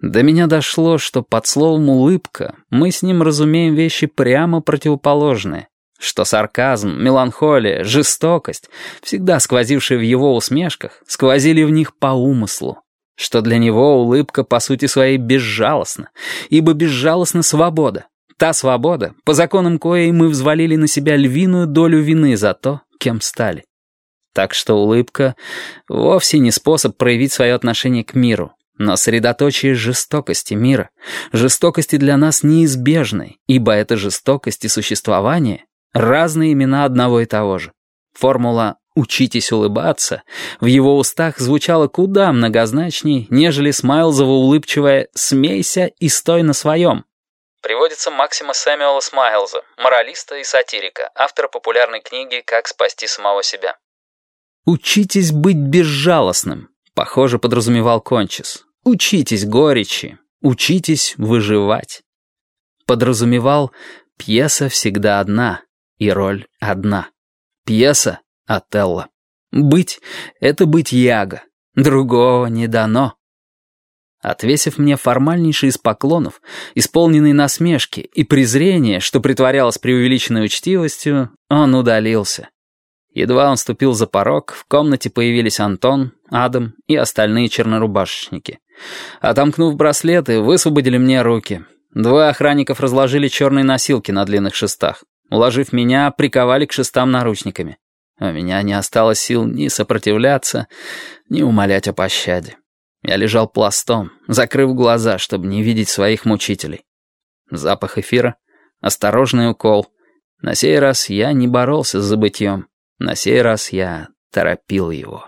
До меня дошло, что под словом «улыбка» мы с ним разумеем вещи прямо противоположные, что сарказм, меланхолия, жестокость, всегда сквозившие в его усмешках, сквозили в них по умыслу, что для него улыбка по сути своей безжалостна, ибо безжалостна свобода, та свобода, по законам коей мы взвалили на себя львиную долю вины за то, кем стали. Так что улыбка вовсе не способ проявить свое отношение к миру, но средоточие жестокости мира, жестокости для нас неизбежной, ибо это жестокость и существование — разные имена одного и того же. Формула «учитесь улыбаться» в его устах звучала куда многозначней, нежели Смайлзова улыбчивая «смейся и стой на своем». Приводится Максима Сэмюэла Смайлза, моралиста и сатирика, автора популярной книги «Как спасти самого себя». «Учитесь быть безжалостным», похоже, подразумевал Кончис. Учитесь горечи, учитесь выживать. Подразумевал, пьеса всегда одна, и роль одна. Пьеса — Отелло. Быть — это быть Яго, другого не дано. Отвесив мне формальнейший из поклонов, исполненный насмешки и презрения, что притворялось преувеличенной учтивостью, он удалился. Едва он ступил за порог, в комнате появились Антон, Адам и остальные чернорубашечники. Отомкнув браслеты, высвободили мне руки. Двое охранников разложили черные носилки на длинных шестах. Уложив меня, приковали к шестам наручниками. У меня не осталось сил ни сопротивляться, ни умолять о пощаде. Я лежал пластом, закрыв глаза, чтобы не видеть своих мучителей. Запах эфира, осторожный укол. На сей раз я не боролся с забытьем. На сей раз я торопил его.